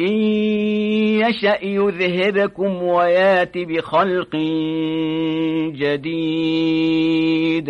إن يشأ يذهبكم ويات بخلق جديد.